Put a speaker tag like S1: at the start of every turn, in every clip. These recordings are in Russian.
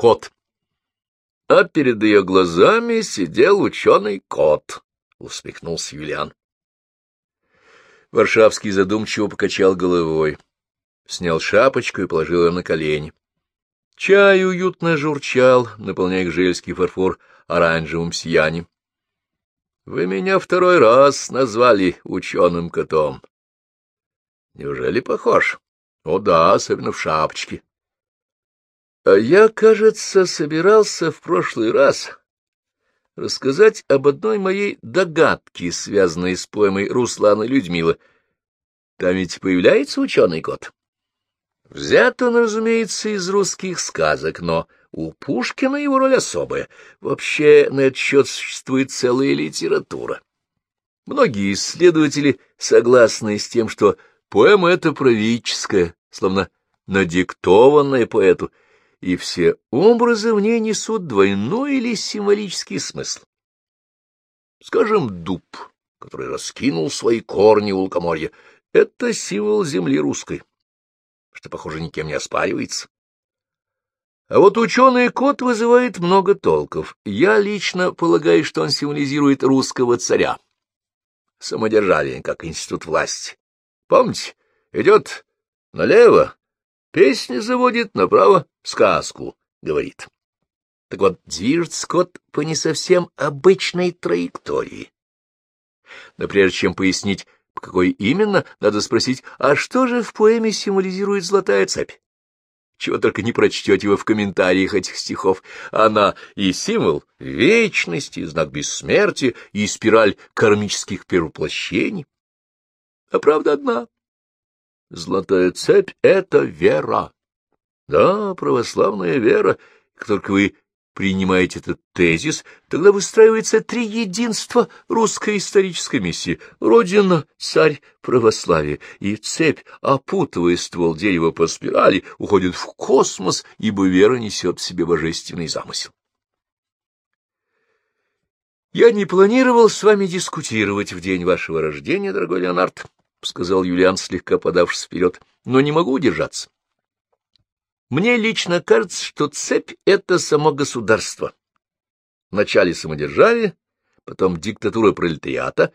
S1: кот. А перед ее глазами сидел ученый кот, — усмехнулся Юлиан. Варшавский задумчиво покачал головой, снял шапочку и положил ее на колени. Чай уютно журчал, наполняя жельский фарфор оранжевым сиянием. — Вы меня второй раз назвали ученым котом. — Неужели похож? — О да, особенно в шапочке. — А я, кажется, собирался в прошлый раз рассказать об одной моей догадке, связанной с поэмой Руслана Людмила. Там ведь появляется ученый кот. Взят он, разумеется, из русских сказок, но у Пушкина его роль особая. Вообще на этот счет существует целая литература. Многие исследователи согласны с тем, что поэма эта правительская, словно надиктованная поэту, и все образы в ней несут двойной или символический смысл. Скажем, дуб, который раскинул свои корни у лукоморья, — это символ земли русской что, похоже, никем не оспаривается. А вот ученый кот вызывает много толков. Я лично полагаю, что он символизирует русского царя. Самодержавие, как институт власти. Помните, идет налево, песни заводит, направо сказку, говорит. Так вот, движется кот по не совсем обычной траектории. Но прежде чем пояснить, какой именно, надо спросить, а что же в поэме символизирует золотая цепь? Чего только не прочтете вы в комментариях этих стихов. Она и символ вечности, и знак бессмертия, и спираль кармических перевоплощений. А правда одна. Золотая цепь — это вера. Да, православная вера, как только вы принимаете этот тезис, тогда выстраивается три единства русской исторической миссии — Родина, царь, православие, и цепь, опутывая ствол дерева по спирали, уходит в космос, ибо вера несет в себе божественный замысел. «Я не планировал с вами дискутировать в день вашего рождения, дорогой Леонард», — сказал Юлиан, слегка подавшись вперед, — «но не могу удержаться. Мне лично кажется, что цепь — это само государство. Вначале самодержавие, потом диктатура пролетариата,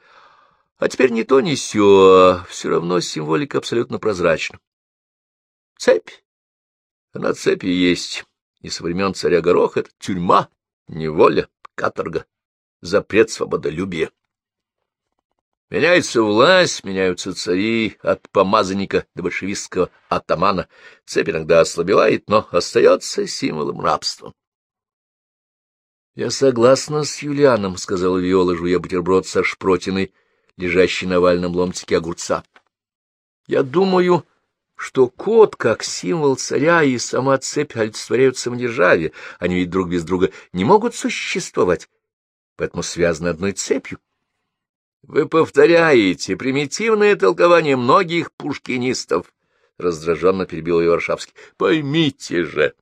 S1: а теперь не то, ни сё, а все равно символика абсолютно прозрачна. Цепь. Она цепи есть. И со времен царя Гороха это тюрьма, неволя, каторга, запрет свободолюбия. Меняется власть, меняются цари от помазанника до большевистского атамана. Цепь иногда ослабевает, но остается символом рабства. — Я согласна с Юлианом, — сказала Виола, жуя бутерброд со шпротиной, лежащий на вальном ломтике огурца. — Я думаю, что кот, как символ царя и сама цепь олицетворяют самодержавие, они ведь друг без друга не могут существовать, поэтому связаны одной цепью. Вы повторяете примитивное толкование многих пушкинистов, — раздраженно перебил ее Варшавский. — Поймите же,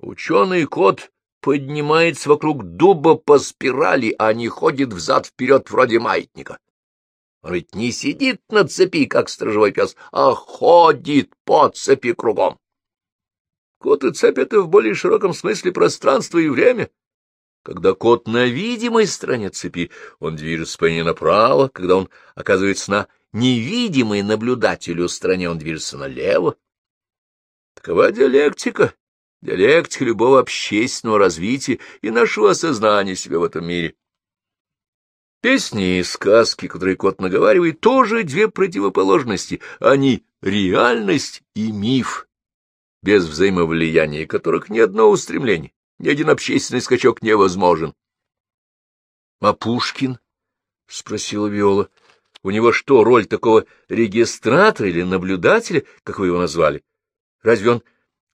S1: ученый кот поднимается вокруг дуба по спирали, а не ходит взад-вперед вроде маятника. Он ведь не сидит на цепи, как сторожевой пес, а ходит по цепи кругом. Кот и цепь — это в более широком смысле пространство и время. Когда кот на видимой стороне цепи, он движется по ней направо, когда он оказывается на невидимой наблюдателю стороне, он движется налево. Такова диалектика, диалектика любого общественного развития и нашего осознания себя в этом мире. Песни и сказки, которые кот наговаривает, тоже две противоположности. Они — реальность и миф, без взаимовлияния которых ни одно устремление ни один общественный скачок невозможен. — А Пушкин? — спросила Виола. — У него что, роль такого регистратора или наблюдателя, как вы его назвали? Разве он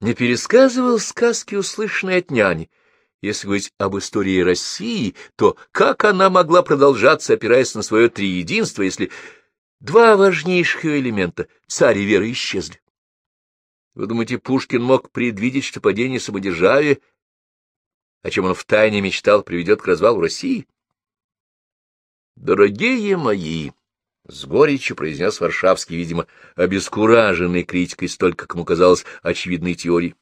S1: не пересказывал сказки, услышанные от няни? Если говорить об истории России, то как она могла продолжаться, опираясь на свое триединство, если два важнейших элемента — царь и вера — исчезли? Вы думаете, Пушкин мог предвидеть, что падение самодержавия о чем он втайне мечтал, приведет к развалу России? «Дорогие мои!» — с горечью произнес Варшавский, видимо, обескураженный критикой столько, как ему казалось, очевидной теории.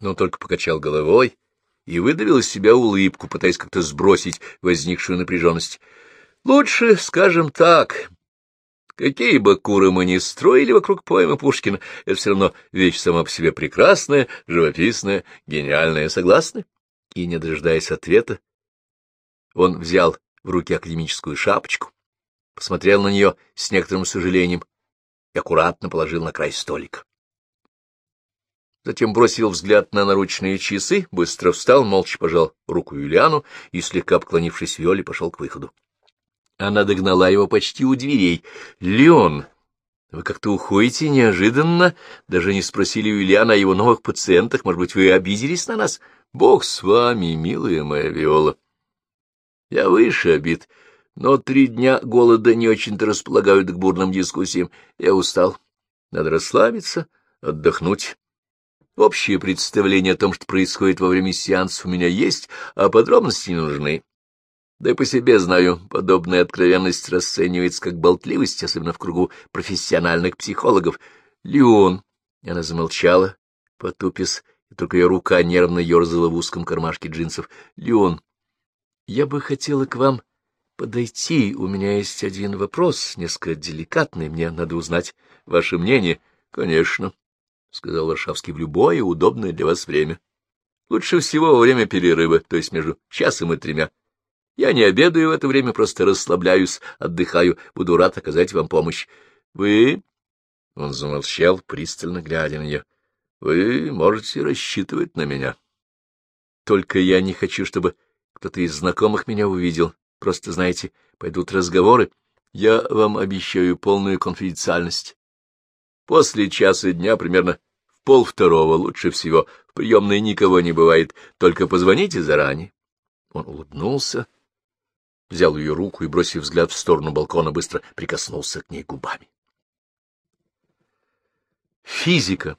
S1: но только покачал головой и выдавил из себя улыбку, пытаясь как-то сбросить возникшую напряженность. — Лучше, скажем так, какие бы куры мы ни строили вокруг поэма Пушкина, это все равно вещь сама по себе прекрасная, живописная, гениальная, согласны? И, не дожидаясь ответа, он взял в руки академическую шапочку, посмотрел на нее с некоторым сожалением и аккуратно положил на край столика. Затем бросил взгляд на наручные часы, быстро встал, молча пожал руку Юлиану и, слегка обклонившись Виоле, пошел к выходу. Она догнала его почти у дверей. — Леон, вы как-то уходите неожиданно, даже не спросили у о его новых пациентах. Может быть, вы обиделись на нас? Бог с вами, милая моя Виола. Я выше обид, но три дня голода не очень-то располагают к бурным дискуссиям. Я устал. Надо расслабиться, отдохнуть. Общее представление о том, что происходит во время сеанса, у меня есть, а подробности не нужны. Да и по себе знаю, подобная откровенность расценивается как болтливость, особенно в кругу профессиональных психологов. Леон. Она замолчала, потупис, и только ее рука нервно ерзала в узком кармашке джинсов. Леон, я бы хотела к вам подойти. У меня есть один вопрос, несколько деликатный. Мне надо узнать ваше мнение. Конечно. — сказал Варшавский, — в любое удобное для вас время. Лучше всего во время перерыва, то есть между часом и тремя. Я не обедаю в это время, просто расслабляюсь, отдыхаю, буду рад оказать вам помощь. Вы... Он замолчал, пристально глядя на нее. Вы можете рассчитывать на меня. Только я не хочу, чтобы кто-то из знакомых меня увидел. Просто, знаете, пойдут разговоры. Я вам обещаю полную конфиденциальность. После часа дня, примерно в полвторого, лучше всего, в приемной никого не бывает, только позвоните заранее. Он улыбнулся, взял ее руку и, бросив взгляд в сторону балкона, быстро прикоснулся к ней губами. Физика.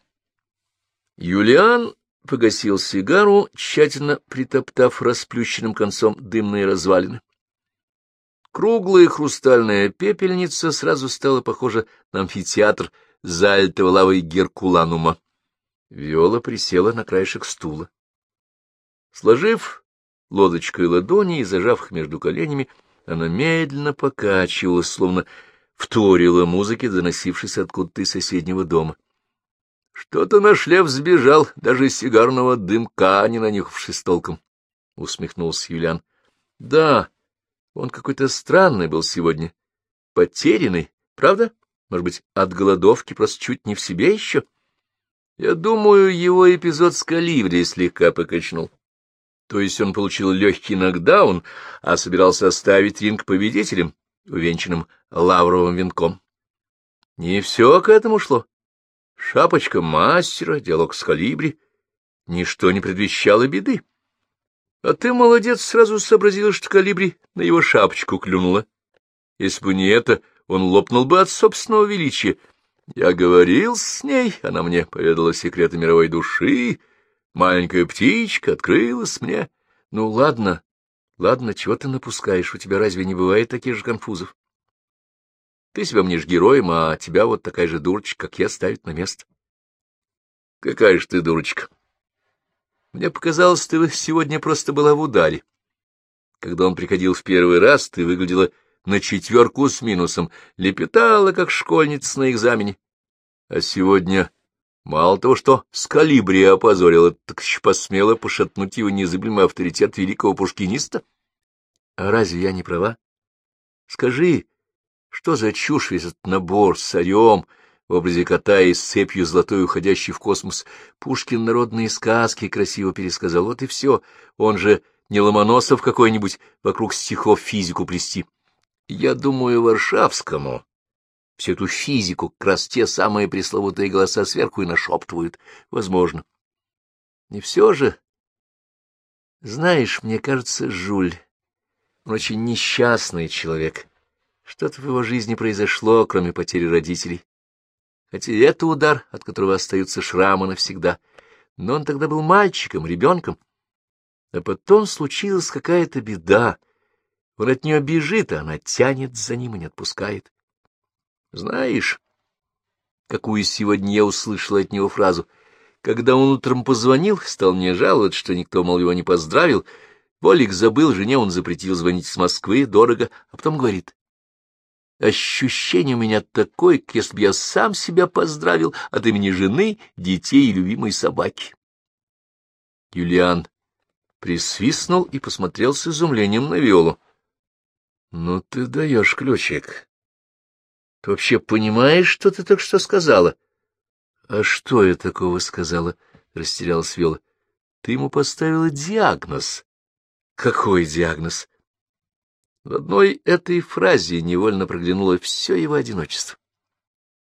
S1: Юлиан погасил сигару, тщательно притоптав расплющенным концом дымные развалины. Круглая хрустальная пепельница сразу стала похожа на амфитеатр залитого лавой Геркуланума. Виола присела на краешек стула. Сложив лодочкой ладони и зажав их между коленями, она медленно покачивалась, словно вторила музыке, доносившейся откуда-то из соседнего дома. Что-то наш лев сбежал, даже сигарного дымка не нанюхавшись толком, — усмехнулся Юлиан. — Да, он какой-то странный был сегодня, потерянный, правда? — может быть, от голодовки просто чуть не в себе еще? Я думаю, его эпизод с калибри слегка покачнул. То есть он получил легкий нокдаун, а собирался оставить ринг победителем, увенчанным лавровым венком. Не все к этому шло. Шапочка мастера, диалог с калибри. Ничто не предвещало беды. А ты, молодец, сразу сообразил, что калибри на его шапочку клюнула. Если бы не это, он лопнул бы от собственного величия. Я говорил с ней, она мне поведала секреты мировой души, маленькая птичка открылась мне. Ну, ладно, ладно, чего ты напускаешь, у тебя разве не бывает таких же конфузов? Ты себя мнешь героем, а тебя вот такая же дурочка, как я, ставит на место. Какая же ты дурочка! Мне показалось, ты сегодня просто была в ударе. Когда он приходил в первый раз, ты выглядела на четверку с минусом, лепетала, как школьница на экзамене. А сегодня мало того, что с калибри опозорила, так еще посмела пошатнуть его незыблемый авторитет великого пушкиниста. А разве я не права? Скажи, что за чушь весь этот набор с царем в образе кота и с цепью золотой, уходящей в космос? Пушкин народные сказки красиво пересказал, вот и все. Он же не Ломоносов какой-нибудь вокруг стихов физику плести. Я думаю, Варшавскому всю эту физику как раз те самые пресловутые голоса сверху и нашептывают. Возможно. Не все же. Знаешь, мне кажется, Жуль, он очень несчастный человек. Что-то в его жизни произошло, кроме потери родителей. Хотя это удар, от которого остаются шрамы навсегда. Но он тогда был мальчиком, ребенком. А потом случилась какая-то беда, он от нее бежит, а она тянет за ним и не отпускает. Знаешь, какую сегодня я услышала от него фразу? Когда он утром позвонил, стал мне жаловаться, что никто, мол, его не поздравил, Волик забыл, жене он запретил звонить с Москвы, дорого, а потом говорит. Ощущение у меня такое, как если бы я сам себя поздравил от имени жены, детей и любимой собаки. Юлиан присвистнул и посмотрел с изумлением на Виолу. — Ну ты даешь ключик. Ты вообще понимаешь, что ты только что сказала? — А что я такого сказала? — растерялась Виола. — Ты ему поставила диагноз. — Какой диагноз? В одной этой фразе невольно проглянуло все его одиночество.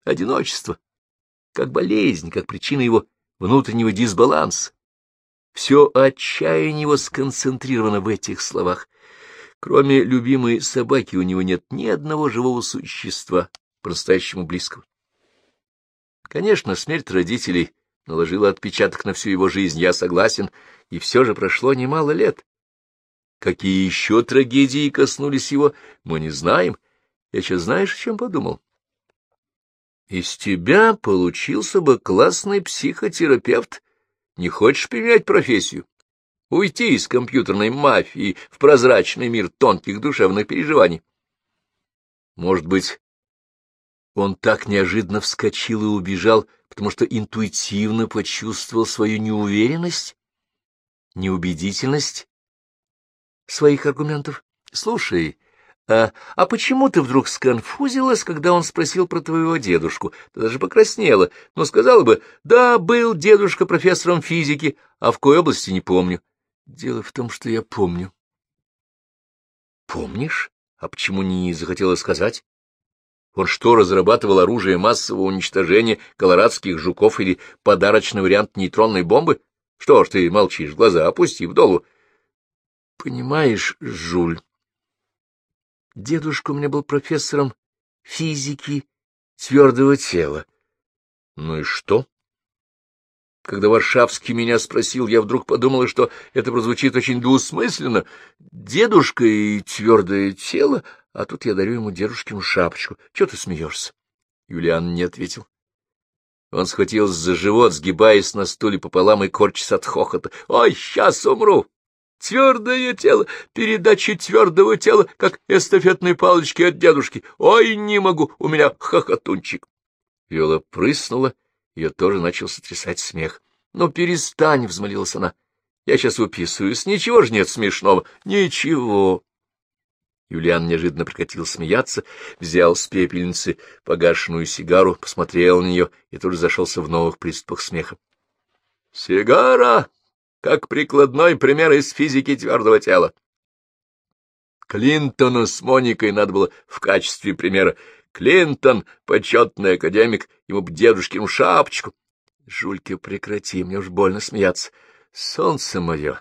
S1: Одиночество, как болезнь, как причина его внутреннего дисбаланса. Все отчаяние его сконцентрировано в этих словах. Кроме любимой собаки у него нет ни одного живого существа, по-настоящему близкого. Конечно, смерть родителей наложила отпечаток на всю его жизнь, я согласен, и все же прошло немало лет. Какие еще трагедии коснулись его, мы не знаем. Я сейчас знаешь, о чем подумал? Из тебя получился бы классный психотерапевт. Не хочешь поменять профессию? Уйти из компьютерной мафии в прозрачный мир тонких душевных переживаний? Может быть, он так неожиданно вскочил и убежал, потому что интуитивно почувствовал свою неуверенность, неубедительность своих аргументов. Слушай, а, а почему ты вдруг сконфузилась, когда он спросил про твоего дедушку? Ты даже покраснела, но сказала бы, да, был дедушка профессором физики, а в какой области не помню. Дело в том, что я помню. Помнишь? А почему не захотела сказать? Он что, разрабатывал оружие массового уничтожения колорадских жуков или подарочный вариант нейтронной бомбы? Что ж ты молчишь, глаза опусти в долу. Понимаешь, Жуль, дедушка у меня был профессором физики твердого тела. Ну и что? Когда Варшавский меня спросил, я вдруг подумала, что это прозвучит очень двусмысленно. Дедушка и твердое тело, а тут я дарю ему дедушкину шапочку. Чего ты смеешься? Юлиан не ответил. Он схватился за живот, сгибаясь на стуле пополам и корчась от хохота. «Ой, сейчас умру! Твердое тело, передача твердого тела, как эстафетной палочки от дедушки. Ой, не могу, у меня хохотунчик. Виола прыснула, ее тоже начал сотрясать смех. — Ну, перестань, — взмолилась она. — Я сейчас уписываюсь, ничего же нет смешного. — Ничего. Юлиан неожиданно прекратил смеяться, взял с пепельницы погашенную сигару, посмотрел на нее и тут же зашелся в новых приступах смеха. — Сигара! как прикладной пример из физики твердого тела. Клинтону с Моникой надо было в качестве примера. Клинтон — почетный академик, ему б дедушкину шапочку. Жулька, прекрати, мне уж больно смеяться. Солнце мое!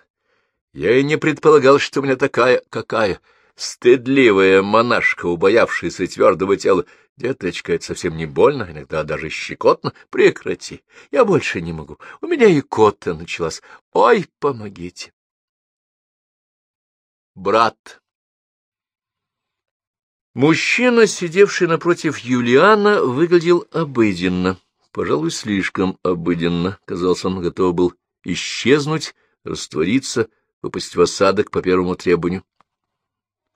S1: Я и не предполагал, что у меня такая, какая, стыдливая монашка, убоявшаяся твердого тела, Деточка, это совсем не больно, иногда даже щекотно. Прекрати, я больше не могу. У меня и кота началась. Ой, помогите. Брат. Мужчина, сидевший напротив Юлиана, выглядел обыденно, пожалуй, слишком обыденно. Казалось, он готов был исчезнуть, раствориться, выпасть в осадок по первому требованию.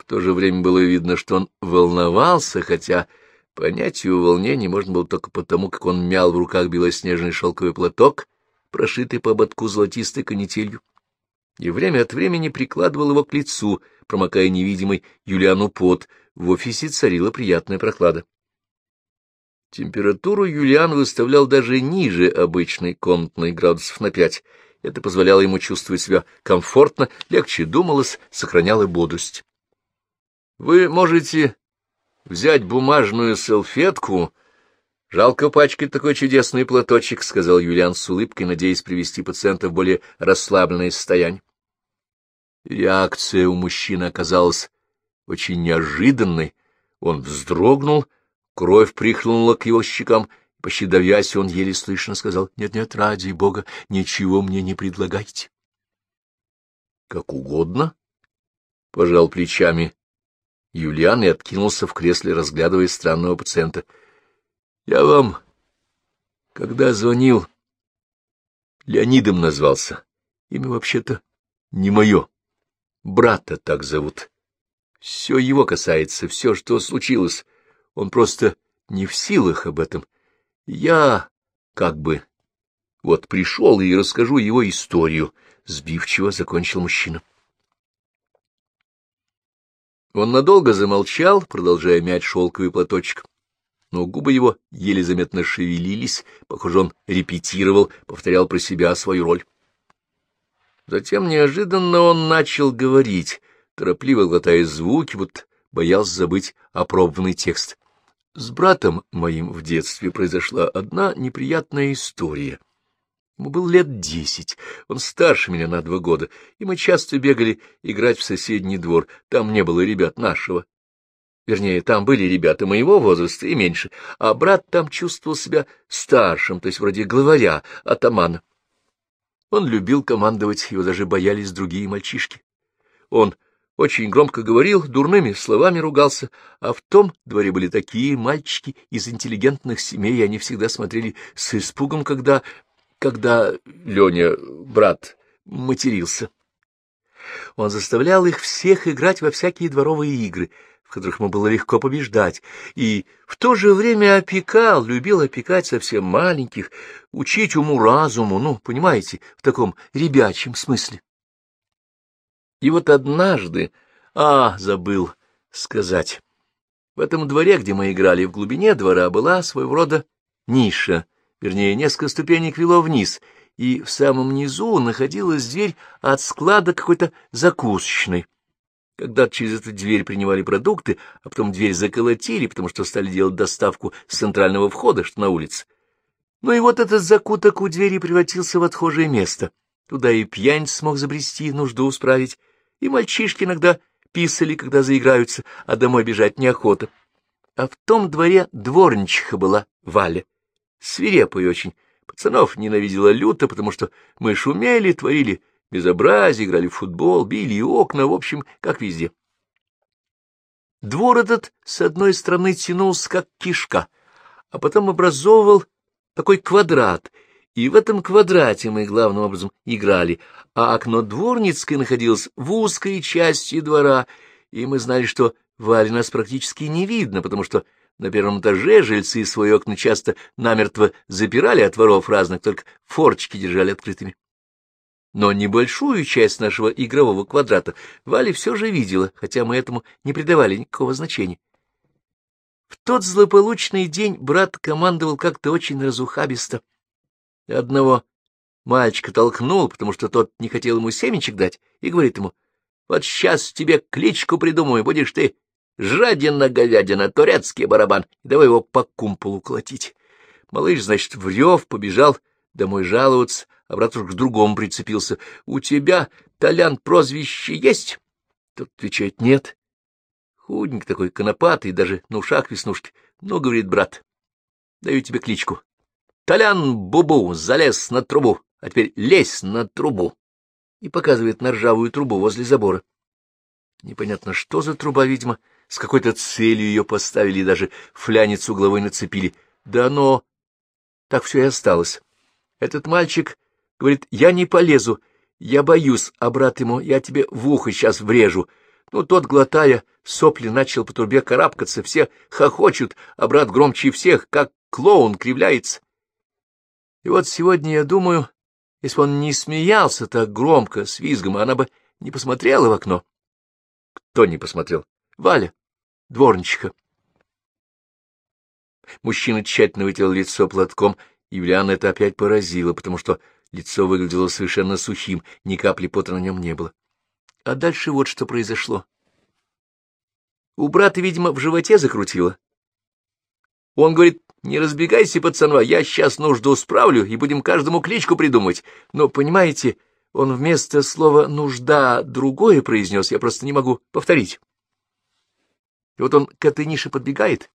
S1: То же время было видно, что он волновался, хотя Понять его волнение можно было только потому, как он мял в руках белоснежный шелковый платок, прошитый по ободку золотистой канителью, и время от времени прикладывал его к лицу, промокая невидимый Юлиану пот. В офисе царила приятная прохлада. Температуру Юлиан выставлял даже ниже обычной комнатной градусов на пять. Это позволяло ему чувствовать себя комфортно, легче думалось, сохраняло бодрость. Вы можете взять бумажную салфетку. Жалко пачкать такой чудесный платочек, — сказал Юлиан с улыбкой, надеясь привести пациента в более расслабленное состояние. Реакция у мужчины оказалась очень неожиданной. Он вздрогнул, кровь прихлынула к его щекам, почти давясь, он еле слышно сказал, «Нет-нет, ради бога, ничего мне не предлагайте». «Как угодно», — пожал плечами Юлиан и откинулся в кресле, разглядывая странного пациента. — Я вам, когда звонил, Леонидом назвался. Имя вообще-то не мое. Брата так зовут. Все его касается, все, что случилось. Он просто не в силах об этом. Я как бы... Вот пришел и расскажу его историю. Сбивчиво закончил мужчина. Он надолго замолчал, продолжая мять шелковый платочек. Но губы его еле заметно шевелились, похоже, он репетировал, повторял про себя свою роль. Затем неожиданно он начал говорить, торопливо глотая звуки, вот боялся забыть опробованный текст. С братом моим в детстве произошла одна неприятная история. Ему был лет десять, он старше меня на два года, и мы часто бегали играть в соседний двор, там не было ребят нашего. Вернее, там были ребята моего возраста и меньше, а брат там чувствовал себя старшим, то есть вроде главаря, атамана. Он любил командовать, его даже боялись другие мальчишки. Он очень громко говорил, дурными словами ругался, а в том дворе были такие мальчики из интеллигентных семей, и они всегда смотрели с испугом, когда... когда Леня, брат, матерился. Он заставлял их всех играть во всякие дворовые игры, в которых ему было легко побеждать, и в то же время опекал, любил опекать совсем маленьких, учить уму-разуму, ну, понимаете, в таком ребячьем смысле. И вот однажды... А, забыл сказать. В этом дворе, где мы играли, в глубине двора была своего рода ниша, вернее, несколько ступенек вело вниз, и в самом низу находилась дверь от склада какой-то закусочной. Когда через эту дверь принимали продукты, а потом дверь заколотили, потому что стали делать доставку с центрального входа, что на улице. Ну и вот этот закуток у двери превратился в отхожее место. Туда и пьянь смог забрести, нужду справить и мальчишки иногда писали, когда заиграются, а домой бежать неохота. А в том дворе дворничиха была Валя, свирепая очень. Пацанов ненавидела люто, потому что мы шумели, творили безобразие, играли в футбол, били окна, в общем, как везде. Двор этот с одной стороны тянулся, как кишка, а потом образовывал такой квадрат — и в этом квадрате мы главным образом играли, а окно дворницкое находилось в узкой части двора, и мы знали, что Варе нас практически не видно, потому что на первом этаже жильцы свои окна часто намертво запирали от воров разных, только форчики держали открытыми. Но небольшую часть нашего игрового квадрата Валя все же видела, хотя мы этому не придавали никакого значения. В тот злополучный день брат командовал как-то очень разухабисто. Одного мальчика толкнул, потому что тот не хотел ему семечек дать, и говорит ему, «Вот сейчас тебе кличку придумаю, будешь ты жадина-говядина, турецкий барабан, давай его по кумполу колотить». Малыш, значит, в рев побежал домой жаловаться, а брат уж к другому прицепился. «У тебя, Толян, прозвище есть?» Тот отвечает, «Нет». Худенький такой, конопатый, даже на ушах веснушки. «Ну, — говорит брат, — даю тебе кличку. Толян Бубу залез на трубу, а теперь лезь на трубу. И показывает на ржавую трубу возле забора. Непонятно, что за труба, видимо, с какой-то целью ее поставили и даже флянец угловой нацепили. Да оно так все и осталось. Этот мальчик говорит, я не полезу, я боюсь, а брат ему, я тебе в ухо сейчас врежу. Ну, тот, глотая сопли, начал по трубе карабкаться, все хохочут, а брат громче всех, как клоун, кривляется. И вот сегодня я думаю, если бы он не смеялся так громко, с визгом, она бы не посмотрела в окно. Кто не посмотрел? Валя, дворничиха. Мужчина тщательно вытер лицо платком, и Юлиана это опять поразило, потому что лицо выглядело совершенно сухим, ни капли пота на нем не было. А дальше вот что произошло. У брата, видимо, в животе закрутило. Он говорит, не разбегайся, пацанва, я сейчас нужду справлю, и будем каждому кличку придумать. Но, понимаете, он вместо слова «нужда» другое произнес, я просто не могу повторить. И вот он к этой нише подбегает,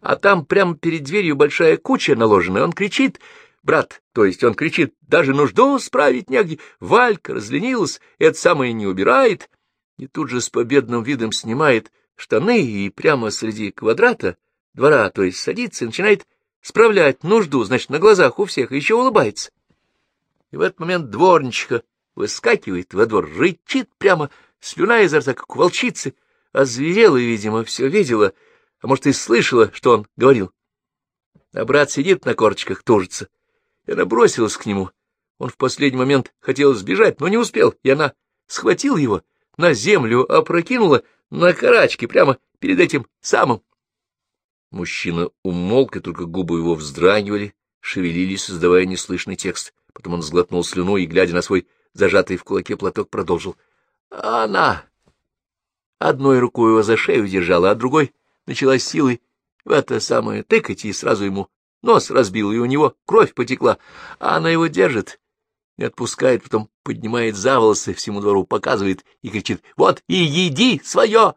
S1: а там прямо перед дверью большая куча наложена, он кричит, брат, то есть он кричит, даже нужду справить негде, Валька разленилась, это самое не убирает, и тут же с победным видом снимает штаны и прямо среди квадрата двора, то есть садится и начинает справлять нужду, значит, на глазах у всех, и еще улыбается. И в этот момент дворничка выскакивает во двор, рычит прямо, слюна изо рта, как у волчицы, озверела, видимо, все видела, а может, и слышала, что он говорил. А брат сидит на корочках, тужится. И она бросилась к нему. Он в последний момент хотел сбежать, но не успел, и она схватила его, на землю опрокинула на карачки, прямо перед этим самым. Мужчина умолк, и только губы его вздрагивали, шевелились, создавая неслышный текст. Потом он сглотнул слюну и, глядя на свой зажатый в кулаке платок, продолжил. Она одной рукой его за шею держала, а другой начала силой в это самое тыкать, и сразу ему нос разбил, и у него кровь потекла, а она его держит, не отпускает, потом поднимает за волосы, всему двору показывает и кричит «Вот и еди свое